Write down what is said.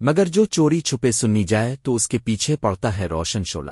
مگر جو چوری چھپے سنی جائے تو اس کے پیچھے پڑتا ہے روشن شولہ